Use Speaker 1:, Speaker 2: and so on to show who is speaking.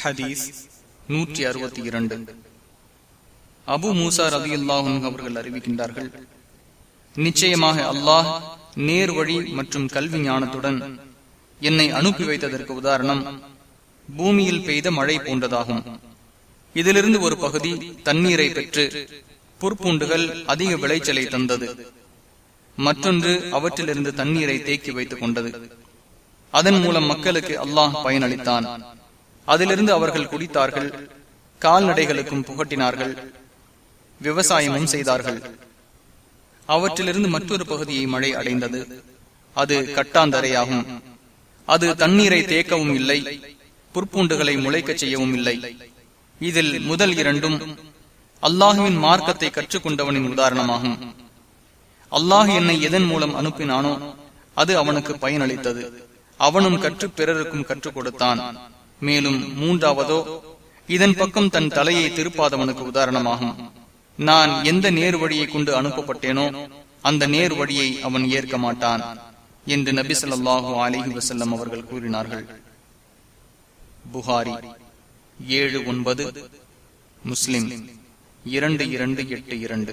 Speaker 1: ஹதீஸ் நூற்றி அறுபத்தி இரண்டு. அபு மூசா ரவி அல்லாஹும் அவர்கள் அறிவிக்கின்றார்கள் நிச்சயமாக அல்லாஹ் நேர் வழி மற்றும் கல்வி ஞானத்துடன் என்னை அனுப்பி வைத்ததற்கு உதாரணம் பூமியில் பெய்த மழை போன்றதாகும். இதிலிருந்து ஒரு பகுதி தண்ணீரை பெற்று புற்பூண்டுகள் அதிக விளைச்சலை தந்தது. மற்றொன்று அவற்றிலிருந்து தண்ணீரை தேக்கி வைத்துக் கொண்டது. அதன் மூலம் மக்களுக்கு அல்லாஹ் பயனளித்தான். அதிலிருந்து அவர்கள் குடித்தார்கள் கால்நடைகளுக்கும் புகட்டினார்கள் விவசாயமும் செய்தார்கள். அவற்றிலிருந்து மற்றொரு பகுதியை மழை அடைந்தது. அது கட்டாந்தரையாகும். அது தண்ணீரை தேக்கவும் இல்லை புற்பூண்டுகளை முளைக்கச் செய்யவும் இல்லை. இதில் முதல் இரண்டும் அல்லாஹுவின் மார்க்கத்தை கற்றுக்கொண்டவனின் உதாரணமாகும். அல்லாஹ் என்னை எதன் மூலம் அனுப்பினானோ அது அவனுக்கு பயனளித்தது. அவனும் கற்று பிறருக்கும் கற்றுக் கொடுத்தான். மேலும் மூன்றாவதோ இதன் பக்கம் தன் தலையை திருப்பாதவனுக்கு உதாரணமாகும். நான் எந்த நேர் வழியை கொண்டு அனுப்பப்பட்டேனோ அந்த நேர் வழியை அவன் ஏற்க மாட்டான் என்று நபி சொல்லாஹு அலிஹி வசல்லம் அவர்கள் கூறினார்கள். புகாரி ஏழு ஒன்பது முஸ்லிம் இரண்டு இரண்டு எட்டு இரண்டு.